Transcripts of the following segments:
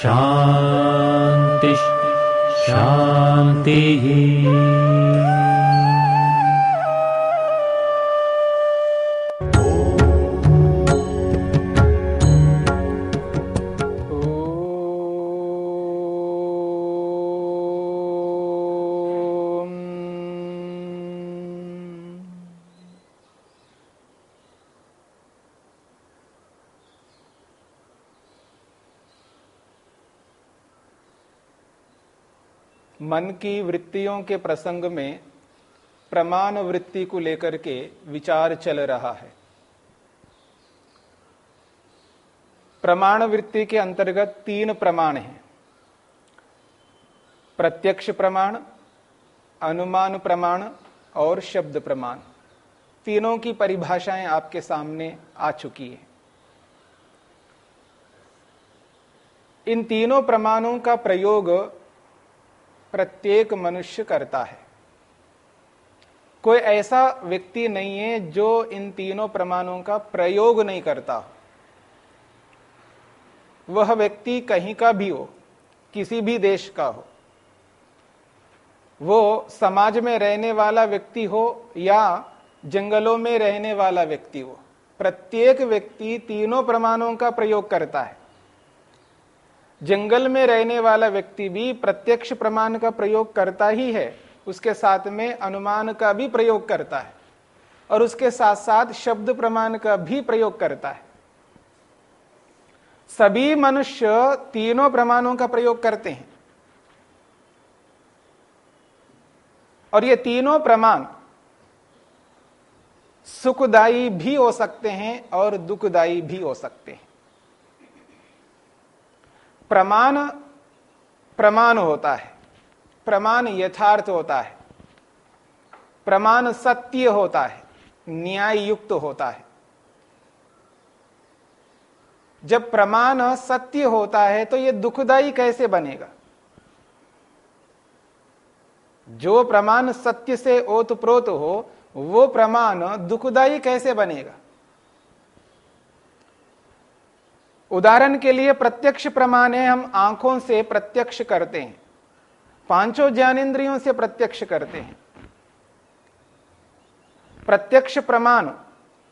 शान्तिः शान्तिः मन की वृत्तियों के प्रसंग में प्रमाण वृत्ति को लेकर के विचार चल रहा है। प्रमाण वृत्ति के अंतर्गत तीन प्रमाण हैं। प्रत्यक्ष प्रमाण, अनुमान प्रमाण और शब्द प्रमाण। तीनों की परिभाषाएँ आपके सामने आ चुकी है। इन तीनों प्रमाणों का प्रयोग प्रत्येक मनुष्य करता है। कोई ऐसा व्यक्ति नहीं है जो इन तीनों प्रमाणों का प्रयोग नहीं करता हो। वह व्यक्ति कहीं का भी हो, किसी भी देश का हो, वो समाज में रहने वाला व्यक्ति हो या जंगलों में रहने वाला व्यक्ति हो, प्रत्येक व्यक्ति तीनों प्रमाणों का प्रयोग करता है। जंगल में रहने वाला व्यक्ति भी प्रत्यक्ष प्रमाण का प्रयोग करता ही है। उसके साथ में अनुमान का भी प्रयोग करता है और उसके साथ साथ शब्द प्रमाण का भी प्रयोग करता है। सभी मनुष्य तीनों प्रमाणों का प्रयोग करते हैं। और ये तीनों प्रमाण सुखदायी भी हो सकते हैं और दुखदायी भी हो सकते हैं। प्रमाण प्रमाण होता है। प्रमाण यथार्थ होता है। प्रमाण सत्य होता है। न्याय युक्त होता है। जब प्रमाण सत्य होता है तो यह दुखदाई कैसे बनेगा? जो प्रमाण सत्य से ओतप्रोत हो, वो प्रमाण दुखदाई कैसे बनेगा? उदाहरण के लिए प्रत्यक्ष प्रमाण है, हम आँखों से प्रत्यक्ष करते हैं। पाँचों ज्ञानेन्द्रियों से प्रत्यक्ष करते हैं। प्रत्यक्ष प्रमाण,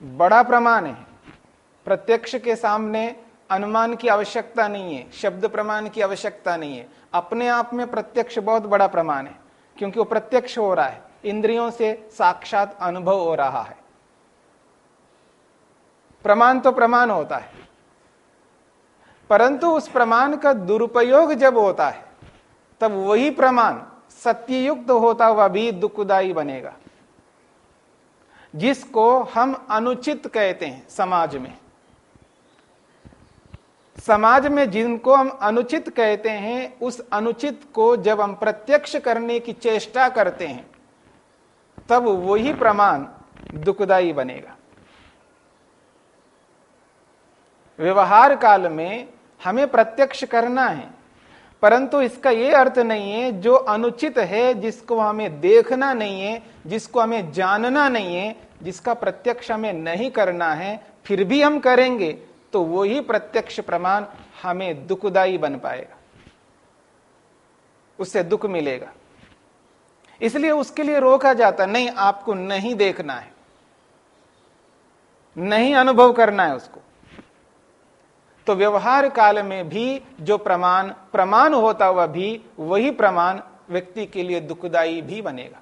बड़ा प्रमाण है। प्रत्यक्ष के सामने अनुमान की आवश्यकता नहीं है, शब्द प्रमाण की आवश्यकता नहीं है। अपने आप में प्रत्यक्ष बहुत बड़ा प्रमाण है, क्योंकि वो प्रत्यक्ष हो रहा है। इंद्रियों से साक्षात अनुभव हो रहा है। प्रमाण तो प्रमाण होता है। परंतु उस प्रमाण का दुरुपयोग जब होता है, तब वही प्रमाण सत्ययुक्त होता हुआ भी दुखदायी बनेगा। जिसको हम अनुचित कहते हैं समाज में। समाज में जिनको हम अनुचित कहते हैं, उस अनुचित को जब हम प्रत्यक्ष करने की चेष्टा करते हैं, तब वही प्रमाण दुखदायी बनेगा। व्यवहार काल में हमें प्रत्यक्ष करना है। परंतु इसका यह अर्थ नहीं है, जो अनुचित है, जिसको हमें देखना नहीं है, जिसको हमें जानना नहीं है, जिसका प्रत्यक्ष हमें नहीं करना है, फिर भी हम करेंगे तो वही प्रत्यक्ष प्रमाण हमें दुखदायी बन पाएगा। उससे दुख मिलेगा। इसलिए उसके लिए रोका जाता, नहीं, आपको नहीं देखना है। नहीं अनुभव करना है उसको। तो व्यवहार काल में भी जो प्रमाण प्रमाण होता हुआ भी, वही प्रमाण व्यक्ति के लिए दुखदाई भी बनेगा।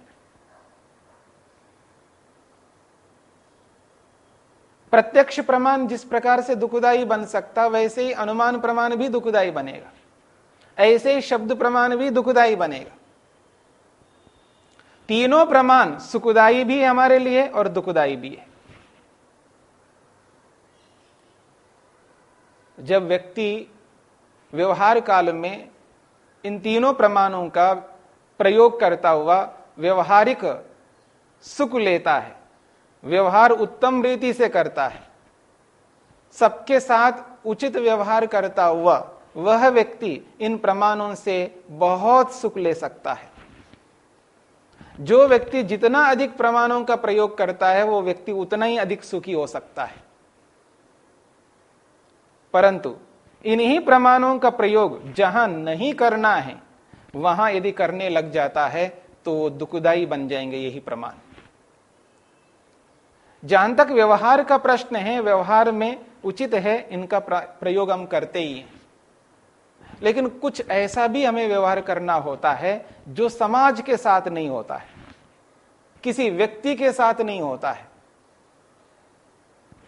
प्रत्यक्ष प्रमाण जिस प्रकार से दुखदाई बन सकता, वैसे ही अनुमान प्रमाण भी दुखदाई बनेगा। ऐसे ही शब्द प्रमाण भी दुखदाई बनेगा। तीनों प्रमाण सुखदाई भी हमारे लिए और दुखदाई भी है। जब व्यक्ति व्यवहार काल में इन तीनों प्रमाणों का प्रयोग करता हुआ व्यवहारिक सुख लेता है, व्यवहार उत्तम रीति से करता है, सबके साथ उचित व्यवहार करता हुआ वह व्यक्ति इन प्रमाणों से बहुत सुख ले सकता है। जो व्यक्ति जितना अधिक प्रमाणों का प्रयोग करता है, वो व्यक्ति उतना ही अधिक सुखी हो सकता है। परंतु इन्हीं प्रमाणों का प्रयोग जहाँ नहीं करना है, वहाँ यदि करने लग जाता है तो दुखदाई बन जाएँगे यही प्रमाण। जहाँ तक व्यवहार का प्रश्न है, व्यवहार में उचित है, इनका प्रयोग हम करते ही हैं। लेकिन कुछ ऐसा भी हमें व्यवहार करना होता है, जो समाज के साथ नहीं होता है, किसी व्यक्ति के साथ नहीं होता है।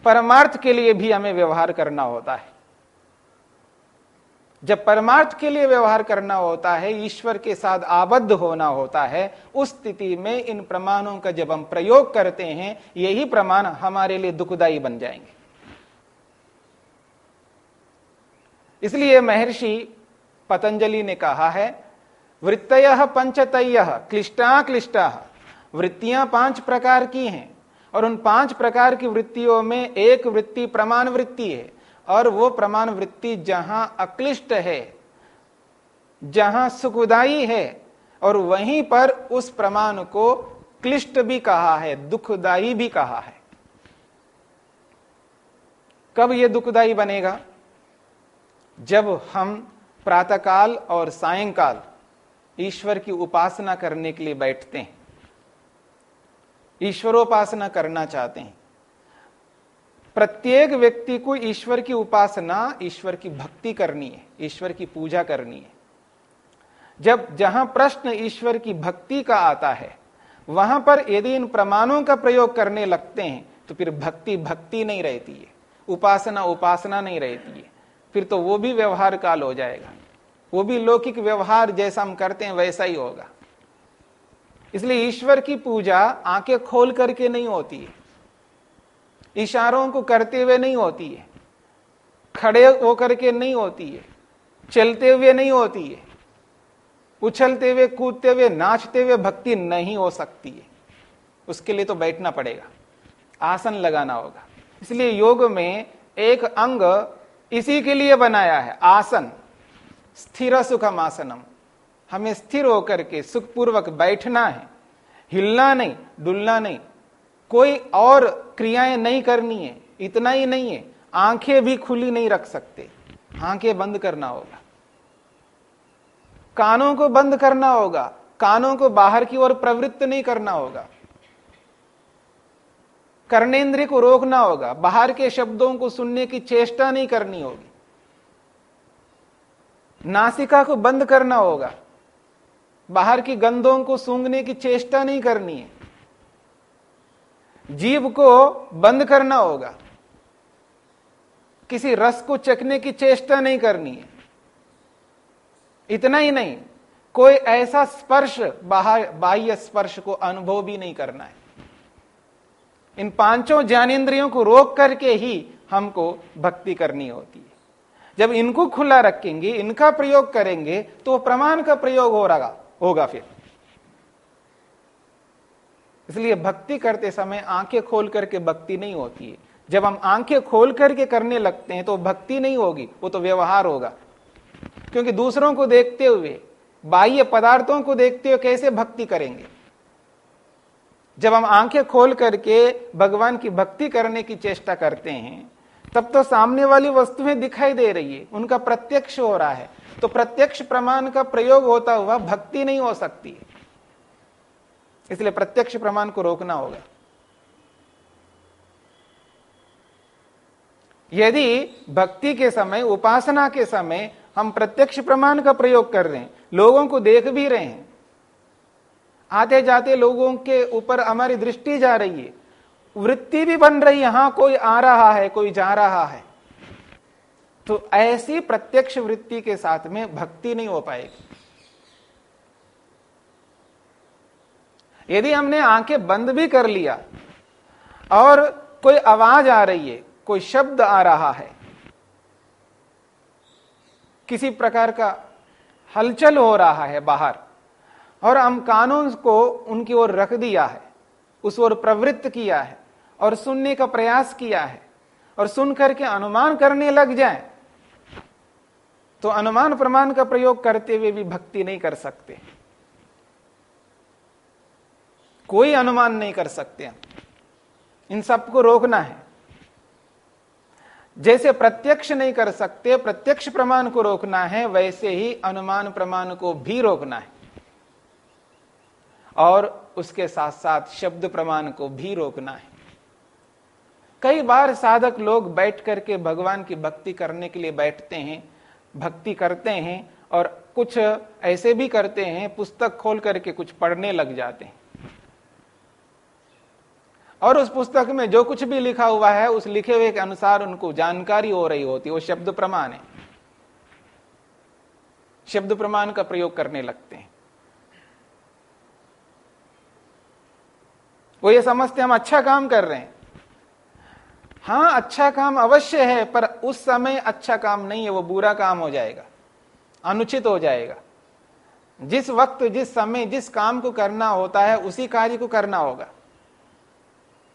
परमार्थ के लिए भी हमें व्यवहार करना होता है। जब परमार्थ के लिए व्यवहार करना होता है, ईश्वर के साथ आबद्ध होना होता है, उस स्थिति में इन प्रमाणों का जब हम प्रयोग करते हैं, यही प्रमाण हमारे लिए दुखदायी बन जाएँगे। इसलिए महर्षि पतंजलि ने कहा है, वृत्तय पंचतय, क्लिष्टा क्लिष्टा। वृत्तियाँ पाँच प्रकार की हैं, और उन पाँच प्रकार की वृत्तियों में एक वृत्ति प्रमाण वृत्ति है। और वो प्रमाण वृत्ति जहाँ अक्लिष्ट है, जहाँ सुखदाई है, और वहीं पर उस प्रमाण को क्लिष्ट भी कहा है दुखदाई भी कहा है। कब यह दुखदाई बनेगा? जब हम प्रातःकाल और सायंकाल ईश्वर की उपासना करने के लिए बैठते हैं, ईश्वरोपासना करना चाहते हैं प्रत्येक व्यक्ति को ईश्वर की उपासना, ईश्वर की भक्ति करनी है, ईश्वर की पूजा करनी है। जब जहाँ प्रश्न ईश्वर की भक्ति का आता है, वहाँ पर यदि इन प्रमाणों का प्रयोग करने लगते हैं तो फिर भक्ति भक्ति नहीं रहती है, उपासना उपासना नहीं रहती है। फिर तो वो भी व्यवहार काल हो जाएगा। वो भी लौकिक व्यवहार जैसा हम करते हैं, वैसा ही होगा। इसलिए ईश्वर की पूजा आँखें खोल करके नहीं होती है। इशारों को करते हुए नहीं होती है। खड़े होकर के नहीं होती है। चलते हुए नहीं होती है। उछलते हुए, कूदते हुए, नाचते हुए भक्ति नहीं हो सकती है। उसके लिए तो बैठना पड़ेगा। आसन लगाना होगा। इसलिए योग में एक अंग इसी के लिए बनाया है। आसन, स्थिर सुखम आसनम। हमें स्थिर होकर के सुखपूर्वक बैठना है। हिलना नहीं, डुलना नहीं। कोई और क्रियाएँ नहीं करनी है, इतना ही नहीं है, आँखें भी खुली नहीं रख सकते। आँखें बंद करना होगा। कानों को बंद करना होगा, कानों को बाहर की ओर प्रवृत्त नहीं करना होगा। कर्णेंद्रिय को रोकना होगा, बाहर के शब्दों को सुनने की चेष्टा नहीं करनी होगी। नासिका को बंद करना होगा, बाहर की गंधों को सूंघने की चेष्टा नहीं करनी है। जीव को बंद करना होगा। किसी रस को चखने की चेष्टा नहीं करनी है। इतना ही नहीं, कोई ऐसा स्पर्श, बाह्य स्पर्श को अनुभव भी नहीं करना है। इन पाँचों ज्ञानेन्द्रियों को रोक करके ही हमको भक्ति करनी होती है। जब इनको खुला रखेंगे, इनका प्रयोग करेंगे तो प्रमाण का प्रयोग हो रहा होगा फिर। इसलिए भक्ति करते समय आँखें खोल करके भक्ति नहीं होती है। जब हम आँखें खोल करके करने लगते हैं तो भक्ति नहीं होगी, वो तो व्यवहार होगा। क्योंकि दूसरों को देखते हुए, बाह्य पदार्थों को देखते हुए कैसे भक्ति करेंगे? जब हम आँखें खोल करके भगवान की भक्ति करने की चेष्टा करते हैं, तब तो सामने वाली वस्तुएँ दिखाई दे रही है, उनका प्रत्यक्ष हो रहा है। तो प्रत्यक्ष प्रमाण का प्रयोग होता हुआ भक्ति नहीं हो सकती है। इसलिए प्रत्यक्ष प्रमाण को रोकना होगा। यदि भक्ति के समय, उपासना के समय हम प्रत्यक्ष प्रमाण का प्रयोग कर रहे हैं, लोगों को देख भी रहे हैं आते जाते लोगों के ऊपर हमारी दृष्टि जा रही है, वृत्ति भी बन रही है, हाँ, कोई आ रहा है, कोई जा रहा है तो ऐसी प्रत्यक्ष वृत्ति के साथ में भक्ति नहीं हो पाएगी। यदि हमने आँखें बंद भी कर लिया और कोई आवाज़ आ रही है, कोई शब्द आ रहा है, किसी प्रकार का हलचल हो रहा है बाहर और हम कानून को उनकी ओर रख दिया है, उस ओर प्रवृत्त किया है और सुनने का प्रयास किया है और सुन करके अनुमान करने लग जाए तो अनुमान प्रमाण का प्रयोग करते हुए भी भक्ति नहीं कर सकते। कोई अनुमान नहीं कर सकते इन सबको रोकना है। जैसे प्रत्यक्ष नहीं कर सकते, प्रत्यक्ष प्रमाण को रोकना है, वैसे ही अनुमान प्रमाण को भी रोकना है। और उसके साथ साथ शब्द प्रमाण को भी रोकना है। कई बार साधक लोग बैठ करके भगवान की भक्ति करने के लिए बैठते हैं, भक्ति करते हैं और कुछ ऐसे भी करते हैं, पुस्तक खोल करके कुछ पढ़ने लग जाते हैं। और उस पुस्तक में जो कुछ भी लिखा हुआ है, उस लिखे हुए के अनुसार उनको जानकारी हो रही होती है। वो शब्द प्रमाण है। शब्द प्रमाण का प्रयोग करने लगते हैं। वो ये समझते हम अच्छा काम कर रहे हैं। हाँ अच्छा काम अवश्य है, पर उस समय अच्छा काम नहीं है, वो बुरा काम हो जाएगा, अनुचित हो जाएगा। जिस वक्त, जिस समय, जिस काम को करना होता है, उसी कार्य को करना होगा।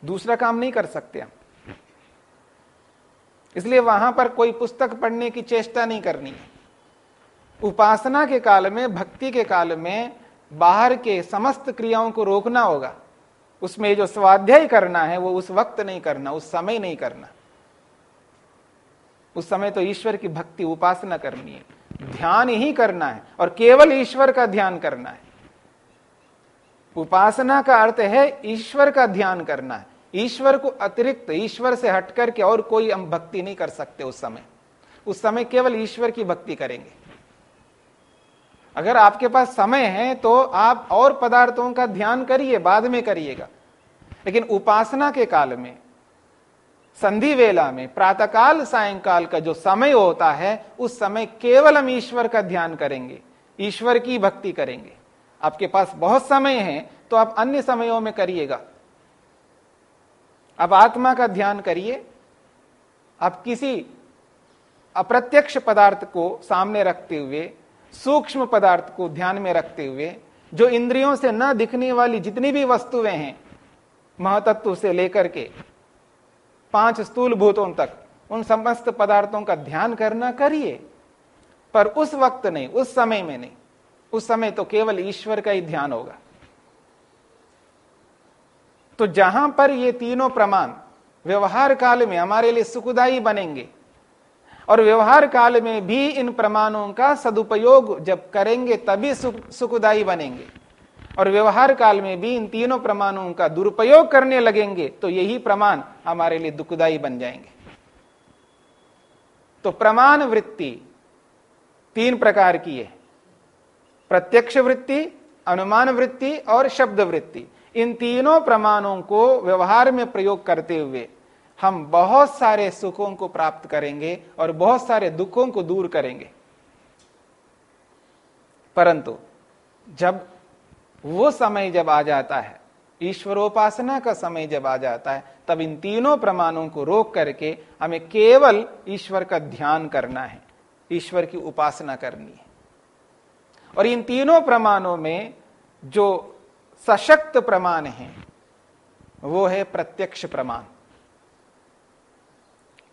दूसरा काम नहीं कर सकते हम। इसलिए वहाँ पर कोई पुस्तक पढ़ने की चेष्टा नहीं करनी। है उपासना के काल में, भक्ति के काल में बाहर के समस्त क्रियाओं को रोकना होगा। उसमें जो स्वाध्याय करना है, वो उस वक्त नहीं करना, उस समय नहीं करना। उस समय तो ईश्वर की भक्ति उपासना करनी है। ध्यान ही करना है और केवल ईश्वर का ध्यान करना है। उपासना का अर्थ है ईश्वर का ध्यान करना। है ईश्वर को अतिरिक्त ईश्वर से हटकर के और कोई हम भक्ति नहीं कर सकते उस समय। उस समय केवल ईश्वर की भक्ति करेंगे। अगर आपके पास समय है तो आप और पदार्थों का ध्यान करिए, बाद में करिएगा। लेकिन उपासना के काल में, संधि वेला में, प्रातःकाल, सायंकाल का जो समय होता है, उस समय केवल हम ईश्वर का ध्यान करेंगे। ईश्वर की भक्ति करेंगे। आपके पास बहुत समय है तो आप अन्य समयों में करिएगा। अब आत्मा का ध्यान करिए। आप किसी अप्रत्यक्ष पदार्थ को सामने रखते हुए, सूक्ष्म पदार्थ को ध्यान में रखते हुए, जो इंद्रियों से न दिखने वाली जितनी भी वस्तुएँ हैं, महतत्व से लेकर के पाँच स्थूल भूतों तक, उन समस्त पदार्थों का ध्यान करना करिए। पर उस वक्त नहीं, उस समय में नहीं। उस समय तो केवल ईश्वर का ही ध्यान होगा। तो जहाँ पर ये तीनों प्रमाण व्यवहार काल में हमारे लिए सुखदायी बनेंगे और व्यवहार काल में भी इन प्रमाणों का सदुपयोग जब करेंगे तभी सुखदायी बनेंगे। और व्यवहार काल में भी इन तीनों प्रमाणों का दुरुपयोग करने लगेंगे तो यही प्रमाण हमारे लिए दुखदायी बन जाएँगे। तो प्रमाण वृत्ति तीन प्रकार की है। प्रत्यक्ष वृत्ति अनुमान वृत्ति और शब्द वृत्ति इन तीनों प्रमाणों को व्यवहार में प्रयोग करते हुए हम बहुत सारे सुखों को प्राप्त करेंगे और बहुत सारे दुखों को दूर करेंगे। परंतु जब वो समय जब आ जाता है, ईश्वरोपासना का समय जब आ जाता है, तब इन तीनों प्रमाणों को रोक करके हमें केवल ईश्वर का ध्यान करना है, ईश्वर की उपासना करनी है। और इन तीनों प्रमाणों में जो सशक्त प्रमाण है, वो है प्रत्यक्ष प्रमाण।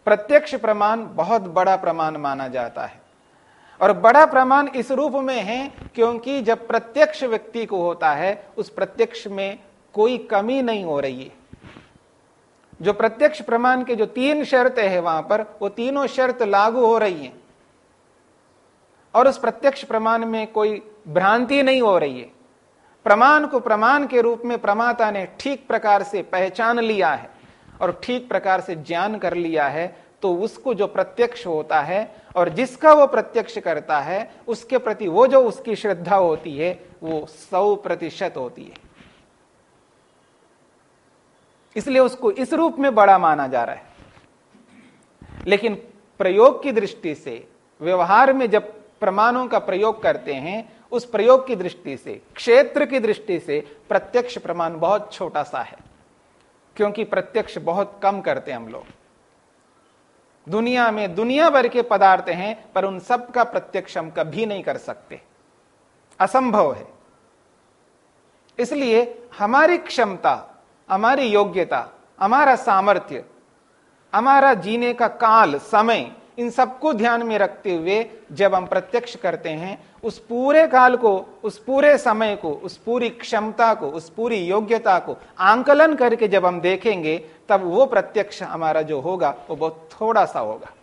प्रत्यक्ष प्रमाण बहुत बड़ा प्रमाण माना जाता है। और बड़ा प्रमाण इस रूप में है क्योंकि जब प्रत्यक्ष व्यक्ति को होता है, उस प्रत्यक्ष में कोई कमी नहीं हो रही है। जो प्रत्यक्ष प्रमाण के जो तीन शर्तें हैं वहाँ पर, वो तीनों शर्त लागू हो रही हैं। और उस प्रत्यक्ष प्रमाण में कोई भ्रांति नहीं हो रही है। प्रमाण को प्रमाण के रूप में प्रमाता ने ठीक प्रकार से पहचान लिया है और ठीक प्रकार से ज्ञान कर लिया है तो उसको जो प्रत्यक्ष होता है और जिसका वो प्रत्यक्ष करता है, उसके प्रति वो जो उसकी श्रद्धा होती है, वो सौ प्रतिशत होती है। इसलिए उसको इस रूप में बड़ा माना जा रहा है। लेकिन प्रयोग की दृष्टि से, व्यवहार में जब प्रमाणों का प्रयोग करते हैं उस प्रयोग की दृष्टि से, क्षेत्र की दृष्टि से प्रत्यक्ष प्रमाण बहुत छोटा सा है, क्योंकि प्रत्यक्ष बहुत कम करते हैं हम लोग। दुनिया में दुनिया भर के पदार्थ हैं, पर उन सब का प्रत्यक्ष हम कभी नहीं कर सकते। असंभव है। इसलिए हमारी क्षमता, हमारी योग्यता, हमारा सामर्थ्य, हमारा जीने का काल, समय इन सबको ध्यान में रखते हुए जब हम प्रत्यक्ष करते हैं, उस पूरे काल को, उस पूरे समय को, उस पूरी क्षमता को, उस पूरी योग्यता को आंकलन करके जब हम देखेंगे, तब वो प्रत्यक्ष हमारा जो होगा, वो बहुत थोड़ा सा होगा।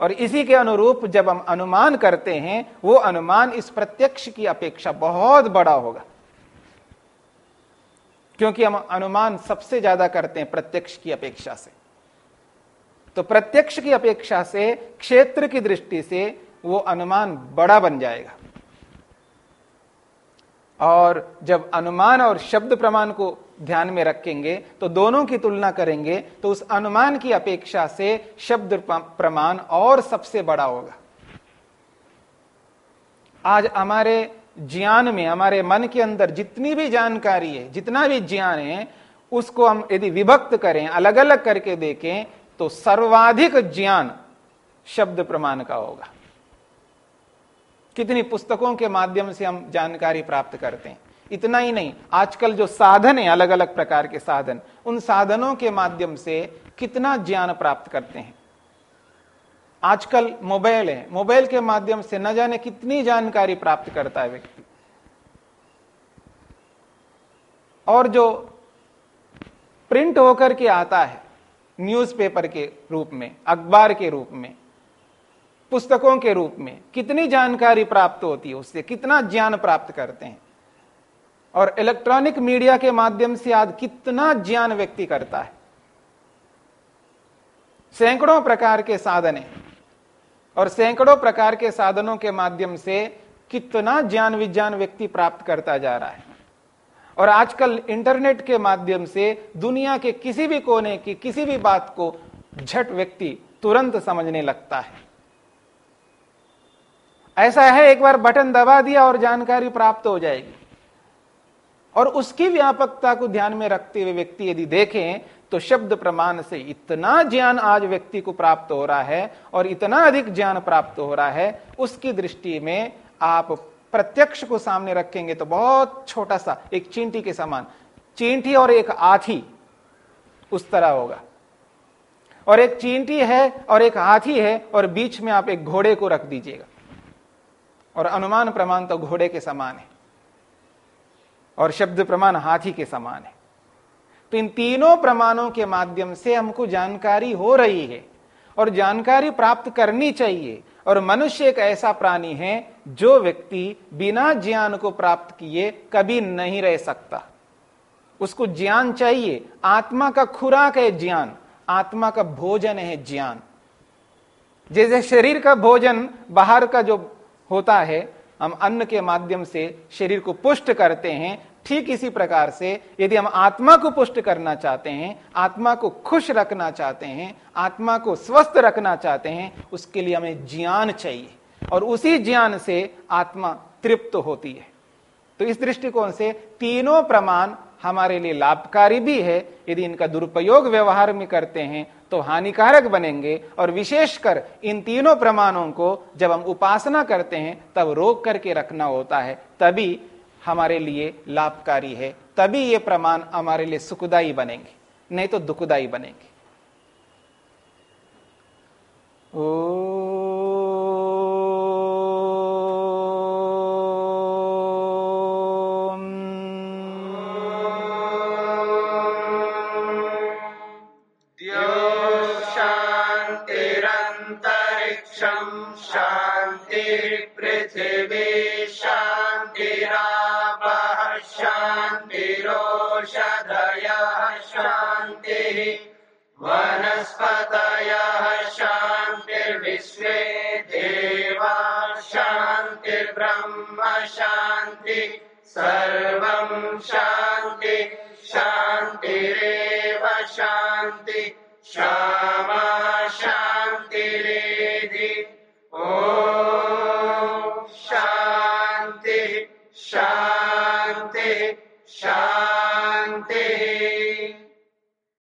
और इसी के अनुरूप जब हम अनुमान करते हैं, वो अनुमान इस प्रत्यक्ष की अपेक्षा बहुत बड़ा होगा। क्योंकि हम अनुमान सबसे ज़्यादा करते हैं प्रत्यक्ष की अपेक्षा से। तो प्रत्यक्ष की अपेक्षा से, क्षेत्र की दृष्टि से वो अनुमान बड़ा बन जाएगा। और जब अनुमान और शब्द प्रमाण को ध्यान में रखेंगे तो दोनों की तुलना करेंगे तो उस अनुमान की अपेक्षा से शब्द प्रमाण और सबसे बड़ा होगा। आज हमारे ज्ञान में, हमारे मन के अंदर जितनी भी जानकारी है, जितना भी ज्ञान है, उसको हम यदि विभक्त करें अलग अलग करके देखें तो सर्वाधिक ज्ञान शब्द प्रमाण का होगा। कितनी पुस्तकों के माध्यम से हम जानकारी प्राप्त करते हैं? इतना ही नहीं, आजकल जो साधन है अलग अलग प्रकार के साधन, उन साधनों के माध्यम से कितना ज्ञान प्राप्त करते हैं? आजकल मोबाइल है, मोबाइल के माध्यम से न जाने कितनी जानकारी प्राप्त करता है व्यक्ति। और जो प्रिंट होकर के आता है न्यूज़पेपर के रूप में, अखबार के रूप में, पुस्तकों के रूप में कितनी जानकारी प्राप्त होती है, उससे कितना ज्ञान प्राप्त करते हैं। और इलेक्ट्रॉनिक मीडिया के माध्यम से आज कितना ज्ञान व्यक्ति करता है। सैकड़ों प्रकार के साधन है, और सैकड़ों प्रकार के साधनों के माध्यम से कितना ज्ञान विज्ञान व्यक्ति प्राप्त करता जा रहा है। और आजकल इंटरनेट के माध्यम से दुनिया के किसी भी कोने की किसी भी बात को झट व्यक्ति तुरंत समझने लगता है। ऐसा है, एक बार बटन दबा दिया और जानकारी प्राप्त हो जाएगी। और उसकी व्यापकता को ध्यान में रखते हुए व्यक्ति यदि देखें तो शब्द प्रमाण से इतना ज्ञान आज व्यक्ति को प्राप्त हो रहा है और इतना अधिक ज्ञान प्राप्त हो रहा है, उसकी दृष्टि में आप प्रत्यक्ष को सामने रखेंगे तो बहुत छोटा सा, एक चींटी के समान। चींटी और एक हाथी उस तरह होगा। और एक चींटी है और एक हाथी है और बीच में आप एक घोड़े को रख दीजिएगा। और अनुमान प्रमाण तो घोड़े के समान है और शब्द प्रमाण हाथी के समान है। तो इन तीनों प्रमाणों के माध्यम से हमको जानकारी हो रही है और जानकारी प्राप्त करनी चाहिए। और मनुष्य एक ऐसा प्राणी है जो व्यक्ति बिना ज्ञान को प्राप्त किए कभी नहीं रह सकता। उसको ज्ञान चाहिए। आत्मा का खुराक है ज्ञान। आत्मा का भोजन है ज्ञान। जैसे शरीर का भोजन बाहर का जो होता है, हम अन्न के माध्यम से शरीर को पुष्ट करते हैं ठीक इसी प्रकार से यदि हम आत्मा को पुष्ट करना चाहते हैं, आत्मा को खुश रखना चाहते हैं, आत्मा को स्वस्थ रखना चाहते हैं, उसके लिए हमें ज्ञान चाहिए। और उसी ज्ञान से आत्मा तृप्त होती है। तो इस दृष्टिकोण से तीनों प्रमाण हमारे लिए लाभकारी भी है। यदि इनका दुरुपयोग व्यवहार में करते हैं तो हानिकारक बनेंगे। और विशेषकर इन तीनों प्रमाणों को जब हम उपासना करते हैं, तब रोक करके रखना होता है। तभी हमारे लिए लाभकारी है, तभी ये प्रमाण हमारे लिए सुखदाई बनेंगे, नहीं तो दुखदाई बनेंगे। ओ